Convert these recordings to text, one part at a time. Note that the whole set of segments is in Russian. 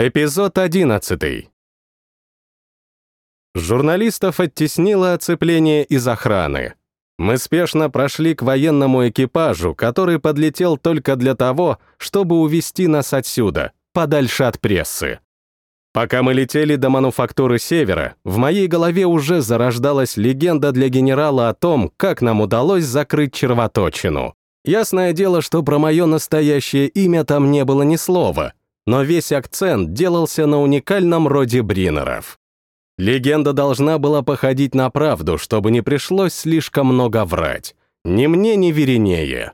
Эпизод 11. Журналистов оттеснило оцепление из охраны. Мы спешно прошли к военному экипажу, который подлетел только для того, чтобы увести нас отсюда, подальше от прессы. Пока мы летели до мануфактуры Севера, в моей голове уже зарождалась легенда для генерала о том, как нам удалось закрыть червоточину. Ясное дело, что про мое настоящее имя там не было ни слова, но весь акцент делался на уникальном роде Бринеров. Легенда должна была походить на правду, чтобы не пришлось слишком много врать. Ни мне, ни Веринее.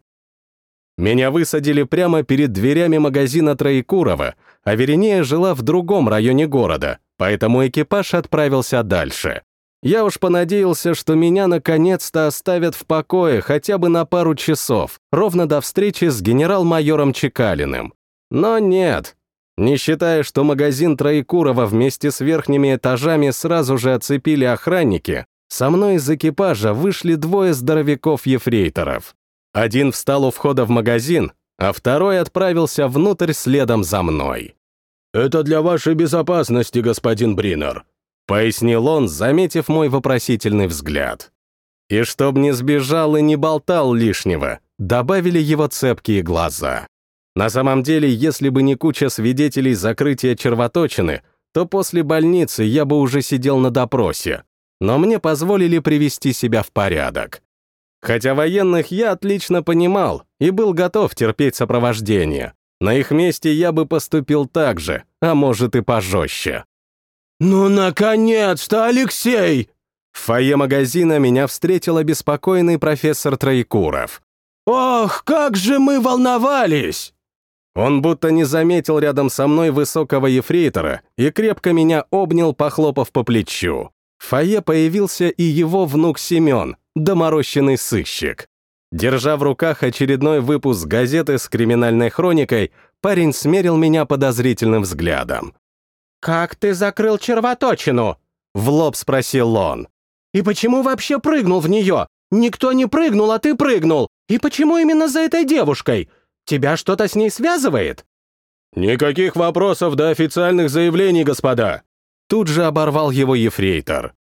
Меня высадили прямо перед дверями магазина Троекурова, а Веринея жила в другом районе города, поэтому экипаж отправился дальше. Я уж понадеялся, что меня наконец-то оставят в покое хотя бы на пару часов, ровно до встречи с генерал-майором Чекалиным. Но нет, не считая, что магазин Троекурова вместе с верхними этажами сразу же оцепили охранники, со мной из экипажа вышли двое здоровяков-ефрейторов. Один встал у входа в магазин, а второй отправился внутрь следом за мной. «Это для вашей безопасности, господин Бринер», — пояснил он, заметив мой вопросительный взгляд. И чтоб не сбежал и не болтал лишнего, добавили его цепкие глаза. На самом деле, если бы не куча свидетелей закрытия червоточины, то после больницы я бы уже сидел на допросе. Но мне позволили привести себя в порядок. Хотя военных я отлично понимал и был готов терпеть сопровождение. На их месте я бы поступил так же, а может и пожестче. «Ну, наконец-то, Алексей!» В фойе магазина меня встретил обеспокоенный профессор Троекуров. «Ох, как же мы волновались!» Он будто не заметил рядом со мной высокого ефрейтора и крепко меня обнял, похлопав по плечу. В фойе появился и его внук Семен, доморощенный сыщик. Держа в руках очередной выпуск газеты с криминальной хроникой, парень смерил меня подозрительным взглядом. «Как ты закрыл червоточину?» — в лоб спросил он. «И почему вообще прыгнул в нее? Никто не прыгнул, а ты прыгнул. И почему именно за этой девушкой? Тебя что-то с ней связывает?» «Никаких вопросов до официальных заявлений, господа!» Тут же оборвал его ефрейтор.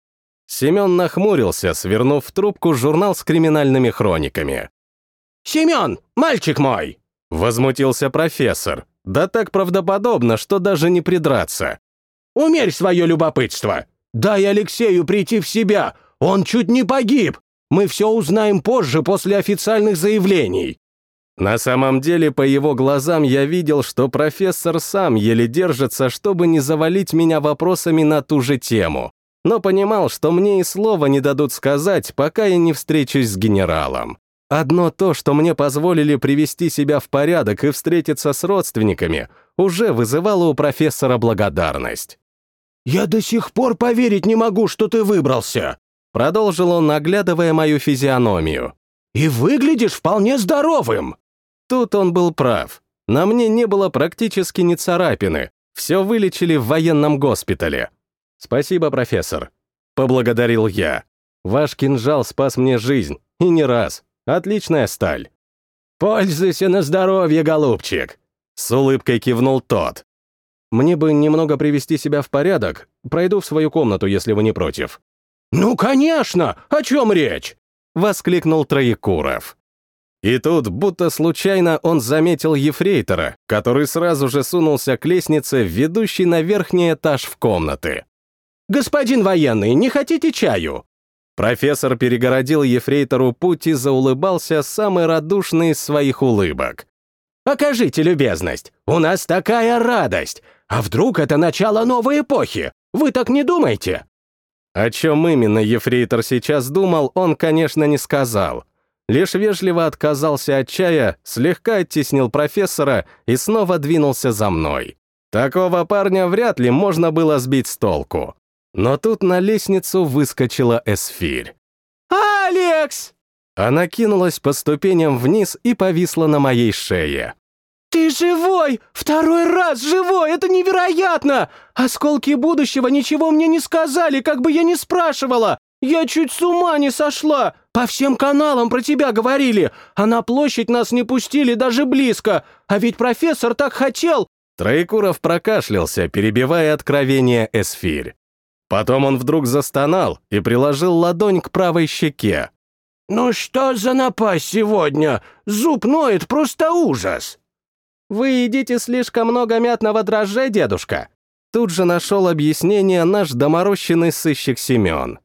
Семен нахмурился, свернув в трубку журнал с криминальными хрониками. «Семен, мальчик мой!» Возмутился профессор. Да так правдоподобно, что даже не придраться. «Умерь свое любопытство! Дай Алексею прийти в себя! Он чуть не погиб! Мы все узнаем позже, после официальных заявлений!» На самом деле, по его глазам я видел, что профессор сам еле держится, чтобы не завалить меня вопросами на ту же тему, но понимал, что мне и слова не дадут сказать, пока я не встречусь с генералом. Одно то, что мне позволили привести себя в порядок и встретиться с родственниками, уже вызывало у профессора благодарность. «Я до сих пор поверить не могу, что ты выбрался», продолжил он, наглядывая мою физиономию. «И выглядишь вполне здоровым!» Тут он был прав. На мне не было практически ни царапины. Все вылечили в военном госпитале. Спасибо, профессор. Поблагодарил я. Ваш кинжал спас мне жизнь. И не раз. Отличная сталь. Пользуйся на здоровье, голубчик. С улыбкой кивнул тот. Мне бы немного привести себя в порядок. Пройду в свою комнату, если вы не против. «Ну, конечно! О чем речь?» — воскликнул Троекуров. И тут, будто случайно, он заметил ефрейтора, который сразу же сунулся к лестнице, ведущей на верхний этаж в комнаты. «Господин военный, не хотите чаю?» Профессор перегородил ефрейтору путь и заулыбался самой радушной из своих улыбок. «Окажите любезность, у нас такая радость! А вдруг это начало новой эпохи? Вы так не думаете?» О чем именно ефрейтор сейчас думал, он, конечно, не сказал — лишь вежливо отказался от чая, слегка оттеснил профессора и снова двинулся за мной. Такого парня вряд ли можно было сбить с толку. Но тут на лестницу выскочила Эсфирь. «Алекс!» Она кинулась по ступеням вниз и повисла на моей шее. «Ты живой! Второй раз живой! Это невероятно! Осколки будущего ничего мне не сказали, как бы я ни спрашивала! Я чуть с ума не сошла! По всем каналам про тебя говорили, а на площадь нас не пустили даже близко. А ведь профессор так хотел. Троекуров прокашлялся, перебивая откровение эсфирь. Потом он вдруг застонал и приложил ладонь к правой щеке. «Ну что за напасть сегодня? Зуб ноет, просто ужас!» «Вы едите слишком много мятного дрожжа, дедушка?» Тут же нашел объяснение наш доморощенный сыщик Семен.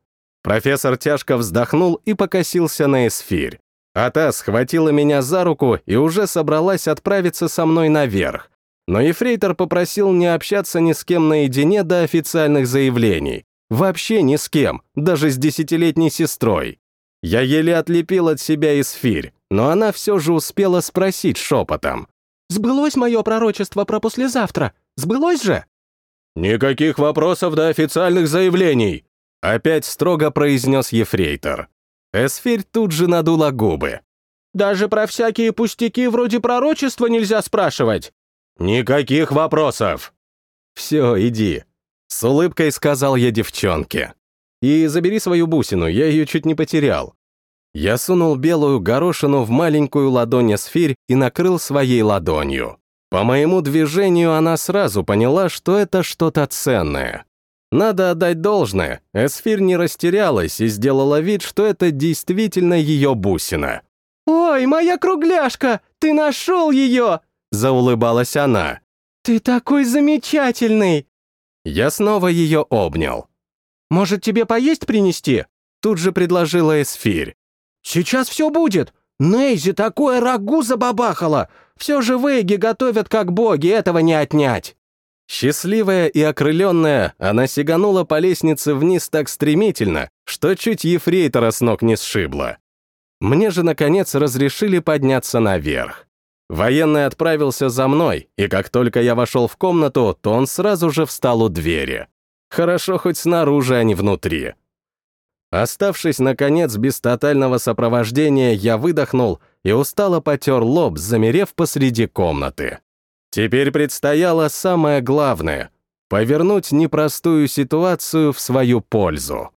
Профессор тяжко вздохнул и покосился на эсфирь. А та схватила меня за руку и уже собралась отправиться со мной наверх. Но Ефрейтор попросил не общаться ни с кем наедине до официальных заявлений. Вообще ни с кем, даже с десятилетней сестрой. Я еле отлепил от себя эсфирь, но она все же успела спросить шепотом. «Сбылось мое пророчество про послезавтра? Сбылось же?» «Никаких вопросов до официальных заявлений!» Опять строго произнес Ефрейтор. Эсфирь тут же надула губы. «Даже про всякие пустяки вроде пророчества нельзя спрашивать!» «Никаких вопросов!» «Все, иди», — с улыбкой сказал я девчонке. «И забери свою бусину, я ее чуть не потерял». Я сунул белую горошину в маленькую ладонь эсфирь и накрыл своей ладонью. По моему движению она сразу поняла, что это что-то ценное. Надо отдать должное, Эсфир не растерялась и сделала вид, что это действительно ее бусина. «Ой, моя кругляшка, ты нашел ее!» заулыбалась она. «Ты такой замечательный!» Я снова ее обнял. «Может, тебе поесть принести?» Тут же предложила Эсфирь. «Сейчас все будет! Нейзи такое рагу забабахала! Все же вейги готовят как боги, этого не отнять!» Счастливая и окрыленная, она сиганула по лестнице вниз так стремительно, что чуть ефрейтора с ног не сшибла. Мне же, наконец, разрешили подняться наверх. Военный отправился за мной, и как только я вошел в комнату, то он сразу же встал у двери. Хорошо хоть снаружи, а не внутри. Оставшись, наконец, без тотального сопровождения, я выдохнул и устало потер лоб, замерев посреди комнаты. Теперь предстояло самое главное — повернуть непростую ситуацию в свою пользу.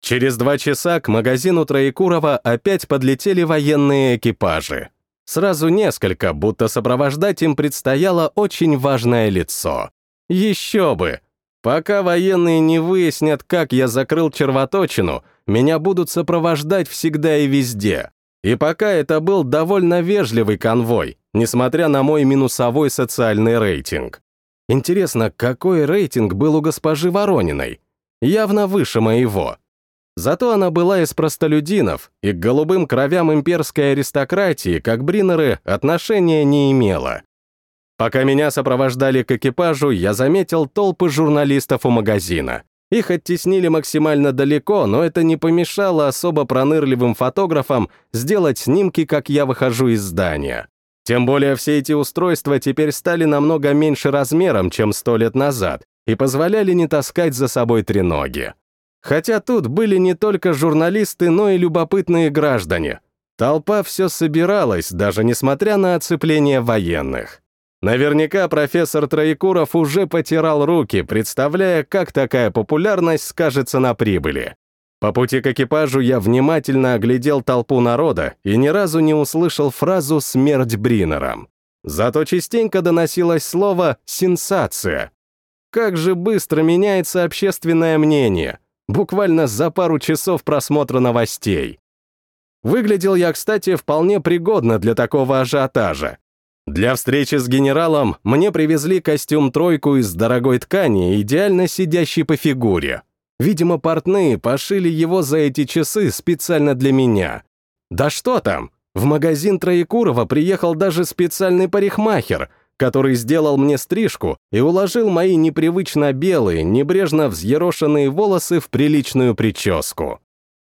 Через два часа к магазину Троекурова опять подлетели военные экипажи. Сразу несколько, будто сопровождать им предстояло очень важное лицо. Еще бы! Пока военные не выяснят, как я закрыл червоточину, меня будут сопровождать всегда и везде. И пока это был довольно вежливый конвой, несмотря на мой минусовой социальный рейтинг. Интересно, какой рейтинг был у госпожи Ворониной? Явно выше моего. Зато она была из простолюдинов, и к голубым кровям имперской аристократии, как Бринеры, отношения не имела. Пока меня сопровождали к экипажу, я заметил толпы журналистов у магазина. Их оттеснили максимально далеко, но это не помешало особо пронырливым фотографам сделать снимки, как я выхожу из здания. Тем более все эти устройства теперь стали намного меньше размером, чем сто лет назад, и позволяли не таскать за собой треноги. Хотя тут были не только журналисты, но и любопытные граждане. Толпа все собиралась, даже несмотря на оцепление военных. Наверняка профессор Троекуров уже потирал руки, представляя, как такая популярность скажется на прибыли. По пути к экипажу я внимательно оглядел толпу народа и ни разу не услышал фразу «смерть Бринерам». Зато частенько доносилось слово «сенсация». Как же быстро меняется общественное мнение буквально за пару часов просмотра новостей. Выглядел я, кстати, вполне пригодно для такого ажиотажа. Для встречи с генералом мне привезли костюм-тройку из дорогой ткани, идеально сидящий по фигуре. Видимо, портные пошили его за эти часы специально для меня. Да что там, в магазин Троекурова приехал даже специальный парикмахер — который сделал мне стрижку и уложил мои непривычно белые, небрежно взъерошенные волосы в приличную прическу.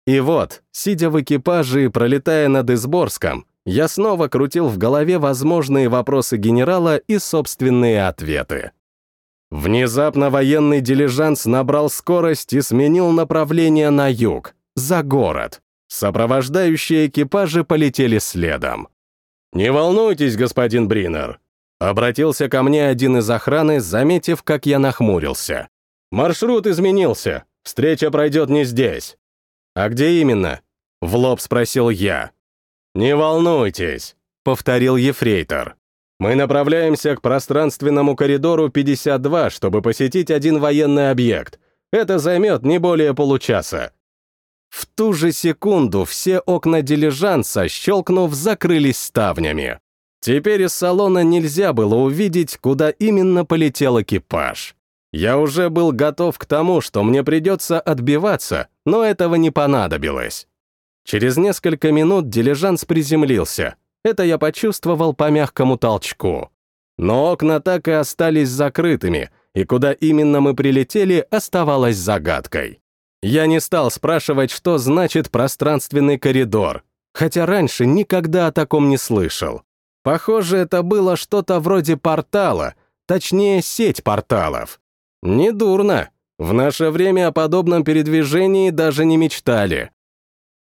И вот, сидя в экипаже и пролетая над Изборском, я снова крутил в голове возможные вопросы генерала и собственные ответы. Внезапно военный дилижанс набрал скорость и сменил направление на юг, за город. Сопровождающие экипажи полетели следом. «Не волнуйтесь, господин Бринер, Обратился ко мне один из охраны, заметив, как я нахмурился. «Маршрут изменился. Встреча пройдет не здесь». «А где именно?» — в лоб спросил я. «Не волнуйтесь», — повторил ефрейтор. Мы направляемся к пространственному коридору 52, чтобы посетить один военный объект. Это займет не более получаса». В ту же секунду все окна дилижанса, щелкнув, закрылись ставнями. Теперь из салона нельзя было увидеть, куда именно полетел экипаж. Я уже был готов к тому, что мне придется отбиваться, но этого не понадобилось. Через несколько минут дилижанс приземлился. Это я почувствовал по мягкому толчку. Но окна так и остались закрытыми, и куда именно мы прилетели, оставалось загадкой. Я не стал спрашивать, что значит пространственный коридор, хотя раньше никогда о таком не слышал. Похоже, это было что-то вроде портала, точнее, сеть порталов. Недурно. В наше время о подобном передвижении даже не мечтали.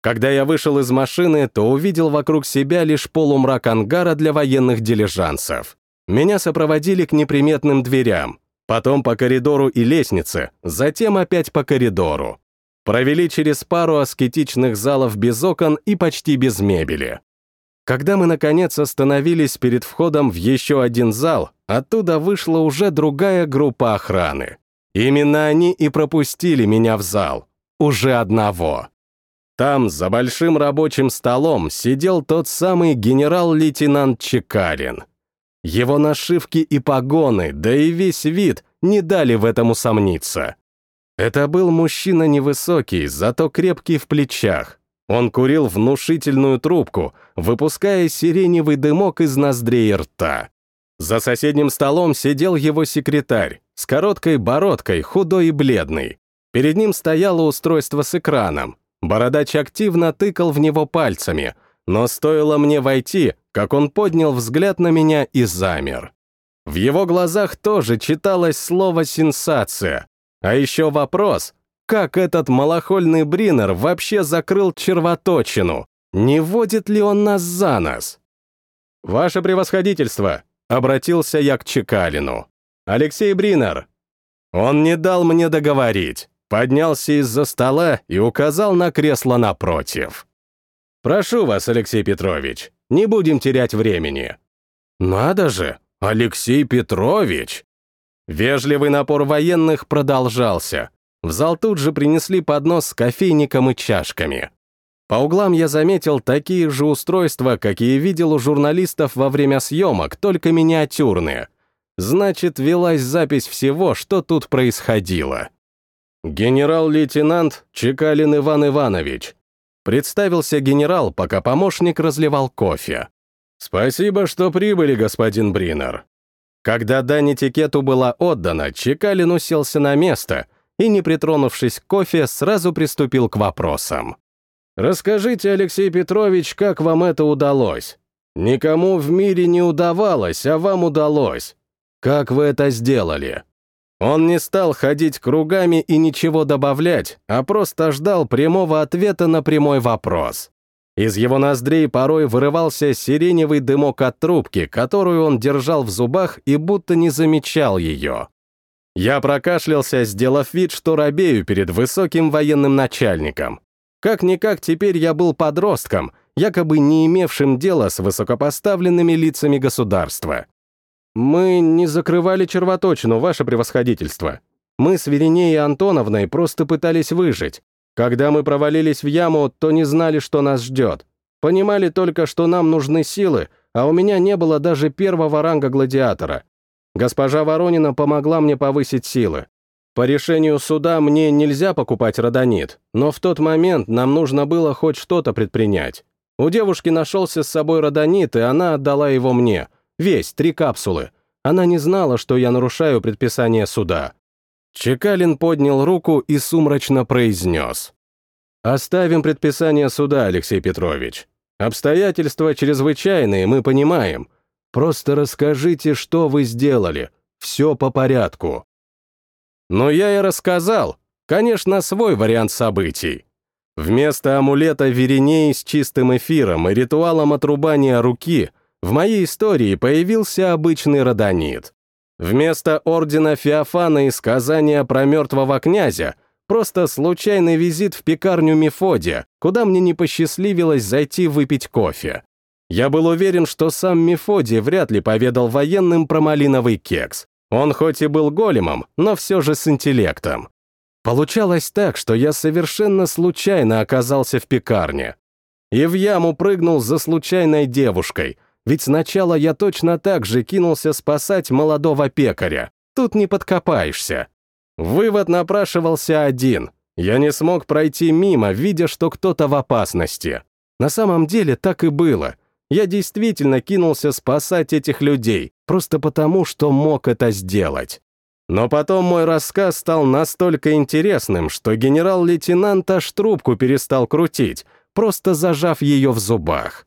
Когда я вышел из машины, то увидел вокруг себя лишь полумрак ангара для военных дилижансов. Меня сопроводили к неприметным дверям, потом по коридору и лестнице, затем опять по коридору. Провели через пару аскетичных залов без окон и почти без мебели. Когда мы, наконец, остановились перед входом в еще один зал, оттуда вышла уже другая группа охраны. Именно они и пропустили меня в зал. Уже одного. Там, за большим рабочим столом, сидел тот самый генерал-лейтенант Чекарин. Его нашивки и погоны, да и весь вид не дали в этом усомниться. Это был мужчина невысокий, зато крепкий в плечах. Он курил внушительную трубку, выпуская сиреневый дымок из ноздрей рта. За соседним столом сидел его секретарь, с короткой бородкой, худой и бледный. Перед ним стояло устройство с экраном. Бородач активно тыкал в него пальцами, но стоило мне войти, как он поднял взгляд на меня и замер. В его глазах тоже читалось слово «сенсация», а еще вопрос, как этот малохольный Бринер вообще закрыл червоточину? Не водит ли он нас за нос? «Ваше превосходительство!» — обратился я к Чекалину. «Алексей Бринер!» Он не дал мне договорить, поднялся из-за стола и указал на кресло напротив. «Прошу вас, Алексей Петрович, не будем терять времени». «Надо же, Алексей Петрович!» Вежливый напор военных продолжался. В зал тут же принесли поднос с кофейником и чашками. По углам я заметил такие же устройства, какие видел у журналистов во время съемок, только миниатюрные. Значит, велась запись всего, что тут происходило. Генерал-лейтенант Чекалин Иван Иванович. Представился генерал, пока помощник разливал кофе. «Спасибо, что прибыли, господин Бринер. Когда дань этикету была отдана, Чекалин уселся на место и, не притронувшись к кофе, сразу приступил к вопросам. «Расскажите, Алексей Петрович, как вам это удалось? Никому в мире не удавалось, а вам удалось. Как вы это сделали?» Он не стал ходить кругами и ничего добавлять, а просто ждал прямого ответа на прямой вопрос. Из его ноздрей порой вырывался сиреневый дымок от трубки, которую он держал в зубах и будто не замечал ее. Я прокашлялся, сделав вид, что робею перед высоким военным начальником. Как-никак теперь я был подростком, якобы не имевшим дела с высокопоставленными лицами государства. Мы не закрывали червоточину, ваше превосходительство. Мы с Веринеей Антоновной просто пытались выжить. Когда мы провалились в яму, то не знали, что нас ждет. Понимали только, что нам нужны силы, а у меня не было даже первого ранга гладиатора. Госпожа Воронина помогла мне повысить силы. По решению суда мне нельзя покупать родонит, но в тот момент нам нужно было хоть что-то предпринять. У девушки нашелся с собой родонит, и она отдала его мне. Весь, три капсулы. Она не знала, что я нарушаю предписание суда. Чекалин поднял руку и сумрачно произнес. «Оставим предписание суда, Алексей Петрович. Обстоятельства чрезвычайные, мы понимаем. Просто расскажите, что вы сделали. Все по порядку». Но я и рассказал. Конечно, свой вариант событий. Вместо амулета Вереней с чистым эфиром и ритуалом отрубания руки в моей истории появился обычный родонит. Вместо ордена Феофана и сказания про мертвого князя просто случайный визит в пекарню Мефодия, куда мне не посчастливилось зайти выпить кофе. Я был уверен, что сам Мефодий вряд ли поведал военным про малиновый кекс. Он хоть и был големом, но все же с интеллектом. Получалось так, что я совершенно случайно оказался в пекарне. И в яму прыгнул за случайной девушкой, ведь сначала я точно так же кинулся спасать молодого пекаря. Тут не подкопаешься. Вывод напрашивался один. Я не смог пройти мимо, видя, что кто-то в опасности. На самом деле так и было — я действительно кинулся спасать этих людей, просто потому, что мог это сделать. Но потом мой рассказ стал настолько интересным, что генерал-лейтенант аж трубку перестал крутить, просто зажав ее в зубах.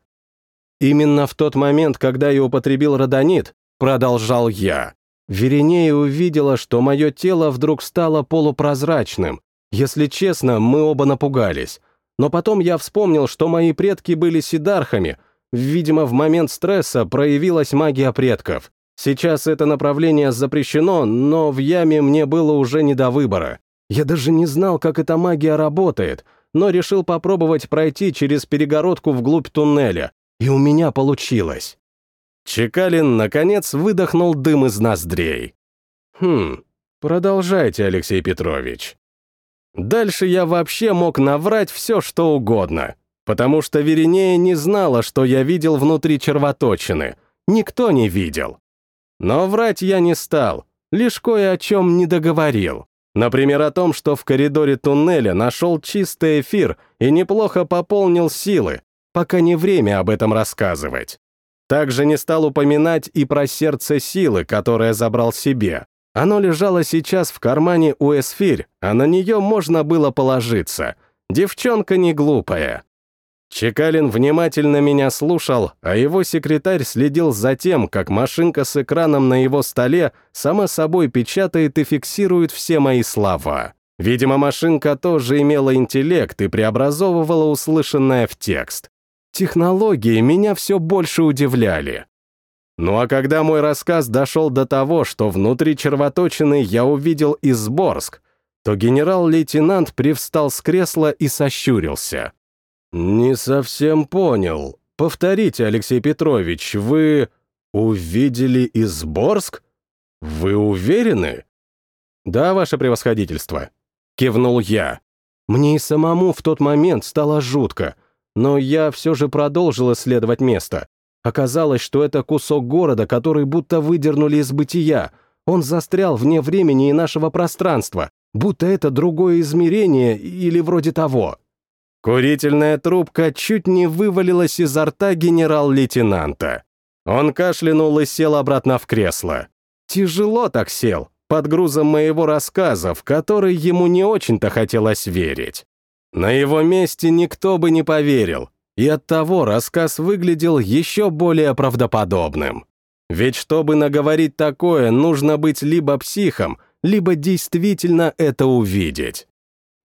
Именно в тот момент, когда я употребил родонит, продолжал я, Веринея увидела, что мое тело вдруг стало полупрозрачным. Если честно, мы оба напугались. Но потом я вспомнил, что мои предки были сидархами — Видимо, в момент стресса проявилась магия предков. Сейчас это направление запрещено, но в яме мне было уже не до выбора. Я даже не знал, как эта магия работает, но решил попробовать пройти через перегородку вглубь туннеля, и у меня получилось. Чекалин, наконец, выдохнул дым из ноздрей. «Хм, продолжайте, Алексей Петрович». Дальше я вообще мог наврать все, что угодно потому что Веринея не знала, что я видел внутри червоточины. Никто не видел. Но врать я не стал, лишь кое о чем не договорил. Например, о том, что в коридоре туннеля нашел чистый эфир и неплохо пополнил силы, пока не время об этом рассказывать. Также не стал упоминать и про сердце силы, которое забрал себе. Оно лежало сейчас в кармане у Эсфирь, а на нее можно было положиться. Девчонка не глупая. Чекалин внимательно меня слушал, а его секретарь следил за тем, как машинка с экраном на его столе сама собой печатает и фиксирует все мои слова. Видимо, машинка тоже имела интеллект и преобразовывала услышанное в текст. Технологии меня все больше удивляли. Ну а когда мой рассказ дошел до того, что внутри червоточины я увидел Изборск, то генерал-лейтенант привстал с кресла и сощурился. «Не совсем понял. Повторите, Алексей Петрович, вы увидели Изборск? Вы уверены?» «Да, ваше превосходительство», — кивнул я. Мне и самому в тот момент стало жутко, но я все же продолжил исследовать место. Оказалось, что это кусок города, который будто выдернули из бытия. Он застрял вне времени и нашего пространства, будто это другое измерение или вроде того. Курительная трубка чуть не вывалилась изо рта генерал-лейтенанта. Он кашлянул и сел обратно в кресло. Тяжело так сел, под грузом моего рассказа, в который ему не очень-то хотелось верить. На его месте никто бы не поверил, и оттого рассказ выглядел еще более правдоподобным. Ведь чтобы наговорить такое, нужно быть либо психом, либо действительно это увидеть.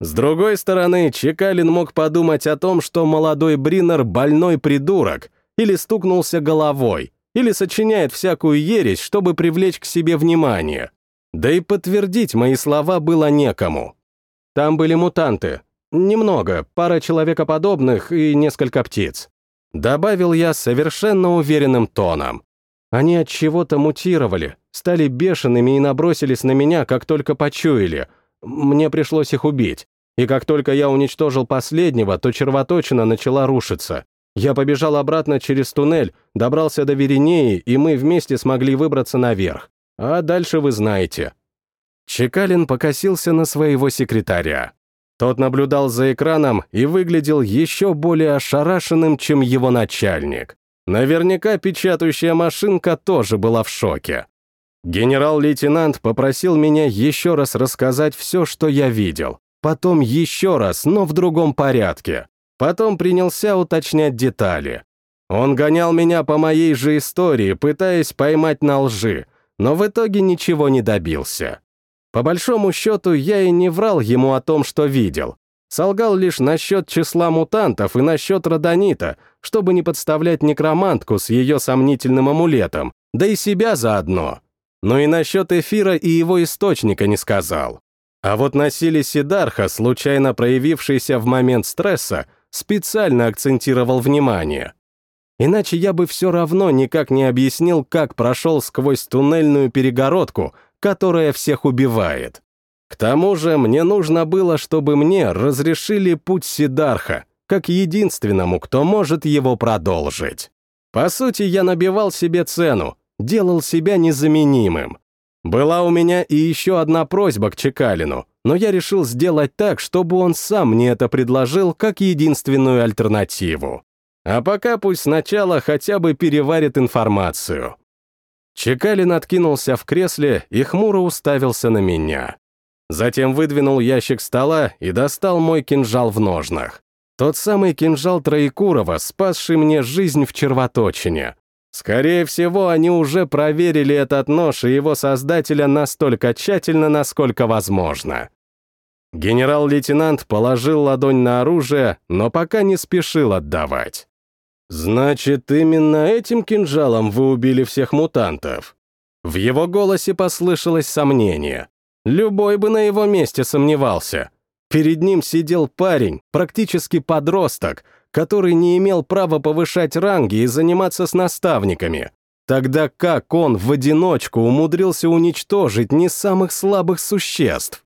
С другой стороны, Чекалин мог подумать о том, что молодой Бринер — больной придурок, или стукнулся головой, или сочиняет всякую ересь, чтобы привлечь к себе внимание. Да и подтвердить мои слова было некому. Там были мутанты. Немного, пара человекоподобных и несколько птиц. Добавил я совершенно уверенным тоном. Они от чего-то мутировали, стали бешеными и набросились на меня, как только почуяли — мне пришлось их убить. И как только я уничтожил последнего, то червоточина начала рушиться. Я побежал обратно через туннель, добрался до Веринеи, и мы вместе смогли выбраться наверх. А дальше вы знаете. Чекалин покосился на своего секретаря. Тот наблюдал за экраном и выглядел еще более ошарашенным, чем его начальник. Наверняка печатающая машинка тоже была в шоке. Генерал-лейтенант попросил меня еще раз рассказать все, что я видел. Потом еще раз, но в другом порядке. Потом принялся уточнять детали. Он гонял меня по моей же истории, пытаясь поймать на лжи, но в итоге ничего не добился. По большому счету, я и не врал ему о том, что видел. Солгал лишь насчет числа мутантов и насчет родонита, чтобы не подставлять некромантку с ее сомнительным амулетом, да и себя заодно но и насчет эфира и его источника не сказал. А вот на силе Сидарха, случайно проявившейся в момент стресса, специально акцентировал внимание. Иначе я бы все равно никак не объяснил, как прошел сквозь туннельную перегородку, которая всех убивает. К тому же мне нужно было, чтобы мне разрешили путь Сидарха, как единственному, кто может его продолжить. По сути, я набивал себе цену, делал себя незаменимым. Была у меня и еще одна просьба к Чекалину, но я решил сделать так, чтобы он сам мне это предложил как единственную альтернативу. А пока пусть сначала хотя бы переварит информацию. Чекалин откинулся в кресле и хмуро уставился на меня. Затем выдвинул ящик стола и достал мой кинжал в ножнах. Тот самый кинжал Троекурова, спасший мне жизнь в червоточине. Скорее всего, они уже проверили этот нож и его создателя настолько тщательно, насколько возможно. Генерал-лейтенант положил ладонь на оружие, но пока не спешил отдавать. «Значит, именно этим кинжалом вы убили всех мутантов?» В его голосе послышалось сомнение. Любой бы на его месте сомневался. Перед ним сидел парень, практически подросток, который не имел права повышать ранги и заниматься с наставниками. Тогда как он в одиночку умудрился уничтожить не самых слабых существ?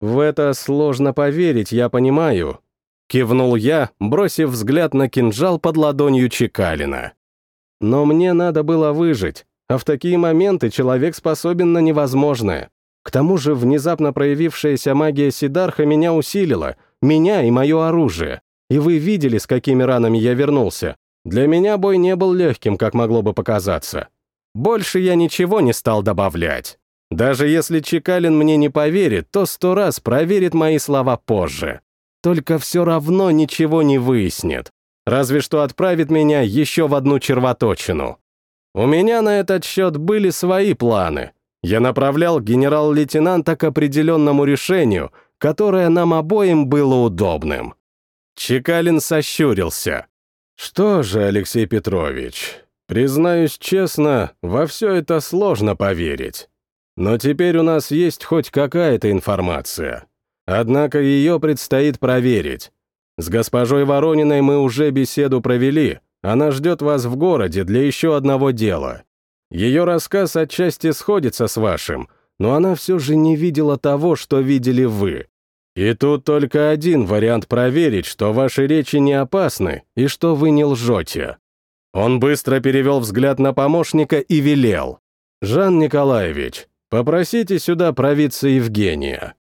В это сложно поверить, я понимаю. Кивнул я, бросив взгляд на кинжал под ладонью Чекалина. Но мне надо было выжить, а в такие моменты человек способен на невозможное. К тому же внезапно проявившаяся магия Сидарха меня усилила, меня и мое оружие. И вы видели, с какими ранами я вернулся. Для меня бой не был легким, как могло бы показаться. Больше я ничего не стал добавлять. Даже если Чекалин мне не поверит, то сто раз проверит мои слова позже. Только все равно ничего не выяснит. Разве что отправит меня еще в одну червоточину. У меня на этот счет были свои планы. Я направлял генерал-лейтенанта к определенному решению, которое нам обоим было удобным. Чекалин сощурился. «Что же, Алексей Петрович, признаюсь честно, во все это сложно поверить. Но теперь у нас есть хоть какая-то информация. Однако ее предстоит проверить. С госпожой Ворониной мы уже беседу провели, она ждет вас в городе для еще одного дела. Ее рассказ отчасти сходится с вашим, но она все же не видела того, что видели вы. И тут только один вариант проверить, что ваши речи не опасны и что вы не лжете. Он быстро перевел взгляд на помощника и велел. «Жан Николаевич, попросите сюда провидца Евгения».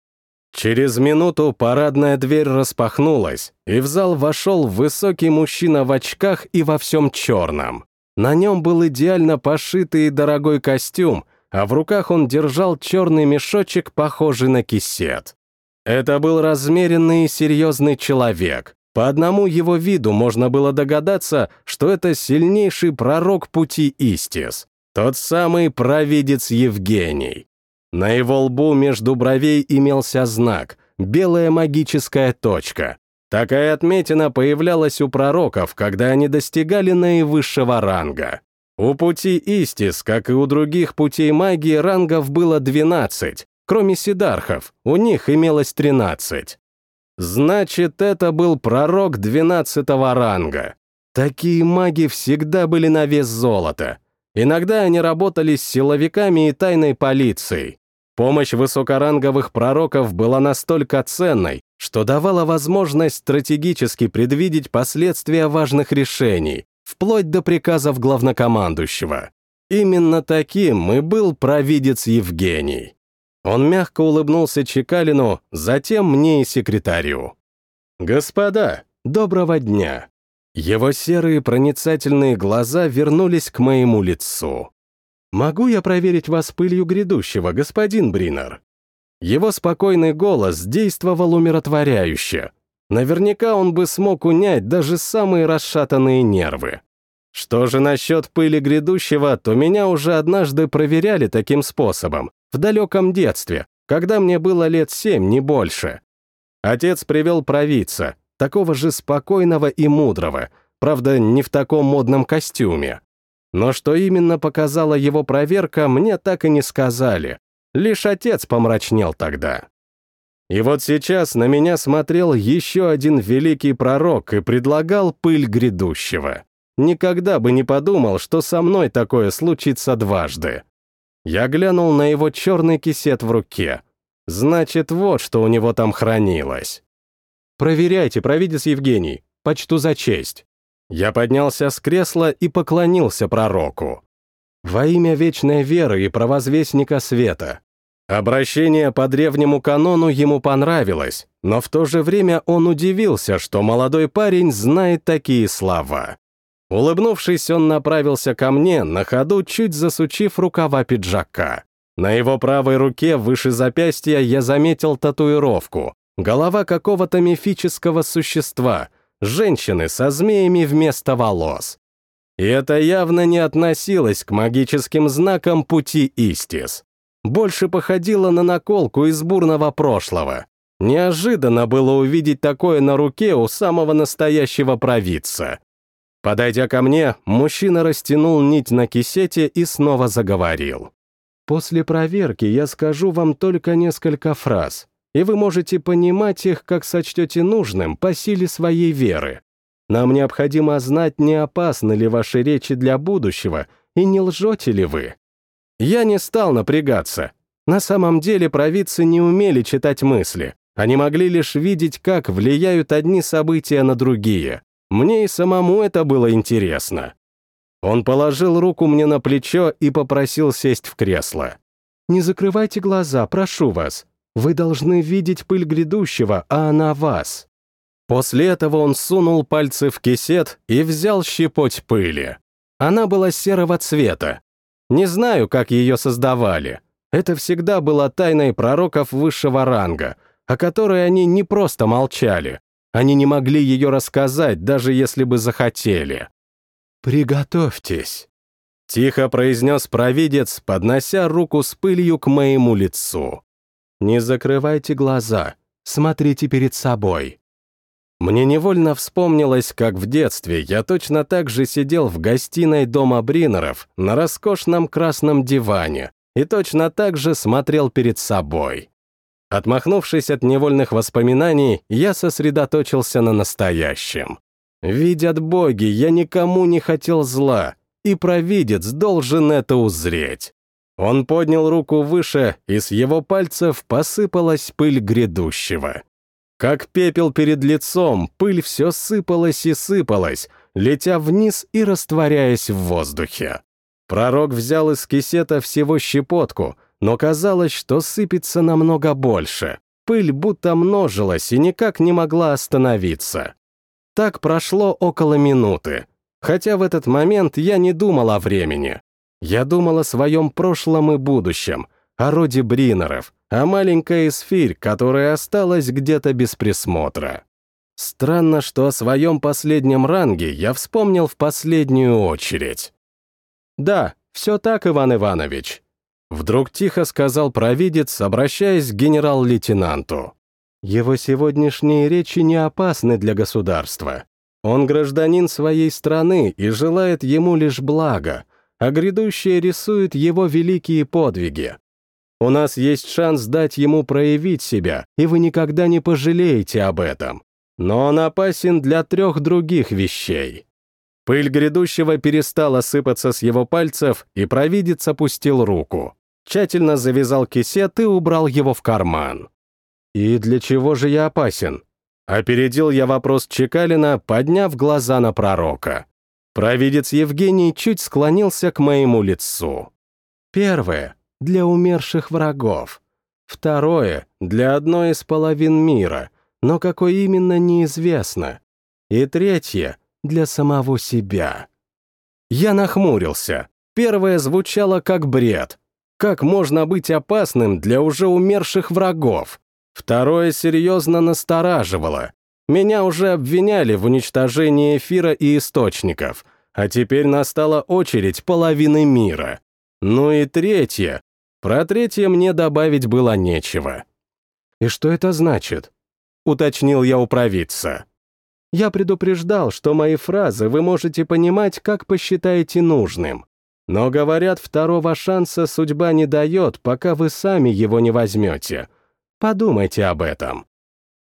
Через минуту парадная дверь распахнулась, и в зал вошел высокий мужчина в очках и во всем черном. На нем был идеально пошитый и дорогой костюм, а в руках он держал черный мешочек, похожий на кисет. Это был размеренный и серьезный человек. По одному его виду можно было догадаться, что это сильнейший пророк пути Истис, тот самый провидец Евгений. На его лбу между бровей имелся знак — белая магическая точка. Такая отметина появлялась у пророков, когда они достигали наивысшего ранга. У пути Истис, как и у других путей магии, рангов было 12, Кроме сидархов, у них имелось 13. Значит, это был пророк 12 ранга. Такие маги всегда были на вес золота. Иногда они работали с силовиками и тайной полицией. Помощь высокоранговых пророков была настолько ценной, что давала возможность стратегически предвидеть последствия важных решений, вплоть до приказов главнокомандующего. Именно таким и был провидец Евгений. Он мягко улыбнулся Чекалину, затем мне и секретарю. «Господа, доброго дня!» Его серые проницательные глаза вернулись к моему лицу. «Могу я проверить вас пылью грядущего, господин Бринер?» Его спокойный голос действовал умиротворяюще. Наверняка он бы смог унять даже самые расшатанные нервы. Что же насчет пыли грядущего, то меня уже однажды проверяли таким способом, в далеком детстве, когда мне было лет семь, не больше. Отец привел провидца, такого же спокойного и мудрого, правда, не в таком модном костюме. Но что именно показала его проверка, мне так и не сказали. Лишь отец помрачнел тогда. И вот сейчас на меня смотрел еще один великий пророк и предлагал пыль грядущего. никогда бы не подумал, что со мной такое случится дважды. Я глянул на его черный кисет в руке. Значит, вот что у него там хранилось. «Проверяйте, провидец Евгений, почту за честь». Я поднялся с кресла и поклонился пророку. Во имя вечной веры и провозвестника света. Обращение по древнему канону ему понравилось, но в то же время он удивился, что молодой парень знает такие слова. Улыбнувшись, он направился ко мне, на ходу чуть засучив рукава пиджака. На его правой руке выше запястья я заметил татуировку. Голова какого-то мифического существа, женщины со змеями вместо волос. И это явно не относилось к магическим знакам пути Истис. Больше походило на наколку из бурного прошлого. Неожиданно было увидеть такое на руке у самого настоящего провидца. Подойдя ко мне, мужчина растянул нить на кисете и снова заговорил. «После проверки я скажу вам только несколько фраз, и вы можете понимать их, как сочтете нужным, по силе своей веры. Нам необходимо знать, не опасны ли ваши речи для будущего и не лжете ли вы». Я не стал напрягаться. На самом деле провидцы не умели читать мысли. Они могли лишь видеть, как влияют одни события на другие. Мне и самому это было интересно. Он положил руку мне на плечо и попросил сесть в кресло. «Не закрывайте глаза, прошу вас. Вы должны видеть пыль грядущего, а она вас». После этого он сунул пальцы в кисет и взял щепоть пыли. Она была серого цвета. Не знаю, как ее создавали. Это всегда было тайной пророков высшего ранга, о которой они не просто молчали, они не могли ее рассказать, даже если бы захотели. «Приготовьтесь», — тихо произнес провидец, поднося руку с пылью к моему лицу. «Не закрывайте глаза, смотрите перед собой». Мне невольно вспомнилось, как в детстве я точно так же сидел в гостиной дома Бринеров на роскошном красном диване и точно так же смотрел перед собой. Отмахнувшись от невольных воспоминаний, я сосредоточился на настоящем. Видят боги, я никому не хотел зла, и провидец должен это узреть. Он поднял руку выше, и с его пальцев посыпалась пыль грядущего. Как пепел перед лицом, пыль все сыпалась и сыпалась, летя вниз и растворяясь в воздухе. Пророк взял из кисета всего щепотку, но казалось, что сыпется намного больше. Пыль будто множилась и никак не могла остановиться. Так прошло около минуты. Хотя в этот момент я не думал о времени. Я думал о своем прошлом и будущем, о роде Бринеров, о маленькой эсфирь, которая осталась где-то без присмотра. Странно, что о своем последнем ранге я вспомнил в последнюю очередь. Да, все так, Иван Иванович. Вдруг тихо сказал провидец, обращаясь к генерал-лейтенанту. Его сегодняшние речи не опасны для государства. Он гражданин своей страны и желает ему лишь блага, а грядущее рисует его великие подвиги. У нас есть шанс дать ему проявить себя, и вы никогда не пожалеете об этом. Но он опасен для трех других вещей. Пыль грядущего перестала сыпаться с его пальцев, и провидец опустил руку тщательно завязал кисет и убрал его в карман. «И для чего же я опасен?» Опередил я вопрос Чекалина, подняв глаза на пророка. Провидец Евгений чуть склонился к моему лицу. Первое — для умерших врагов. Второе — для одной из половин мира, но какой именно неизвестно. И третье — для самого себя. Я нахмурился. Первое звучало как бред, как можно быть опасным для уже умерших врагов? Второе серьезно настораживало. Меня уже обвиняли в уничтожении эфира и источников, а теперь настала очередь половины мира. Ну и третье. Про третье мне добавить было нечего. «И что это значит?» — уточнил я у провидца. «Я предупреждал, что мои фразы вы можете понимать, как посчитаете нужным. Но, говорят, второго шанса судьба не дает, пока вы сами его не возьмете. Подумайте об этом.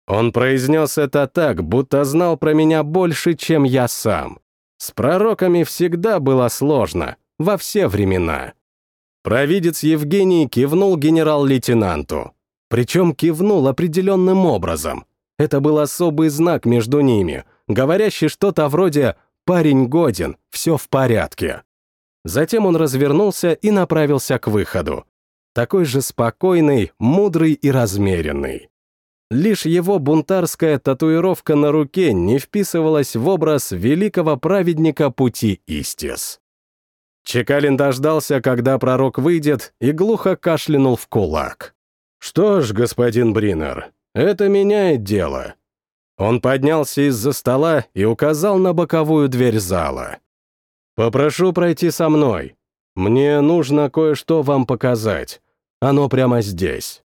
Он произнес это так, будто знал про меня больше, чем я сам. С пророками всегда было сложно, во все времена. Провидец Евгений кивнул генерал-лейтенанту. Причем кивнул определенным образом. Это был особый знак между ними, говорящий что-то вроде «парень годен, все в порядке». Затем он развернулся и направился к выходу. Такой же спокойный, мудрый и размеренный. Лишь его бунтарская татуировка на руке не вписывалась в образ великого праведника пути Истис. Чекалин дождался, когда пророк выйдет, и глухо кашлянул в кулак. «Что ж, господин Бринер, это меняет дело». Он поднялся из-за стола и указал на боковую дверь зала. «Попрошу пройти со мной. Мне нужно кое-что вам показать. Оно прямо здесь».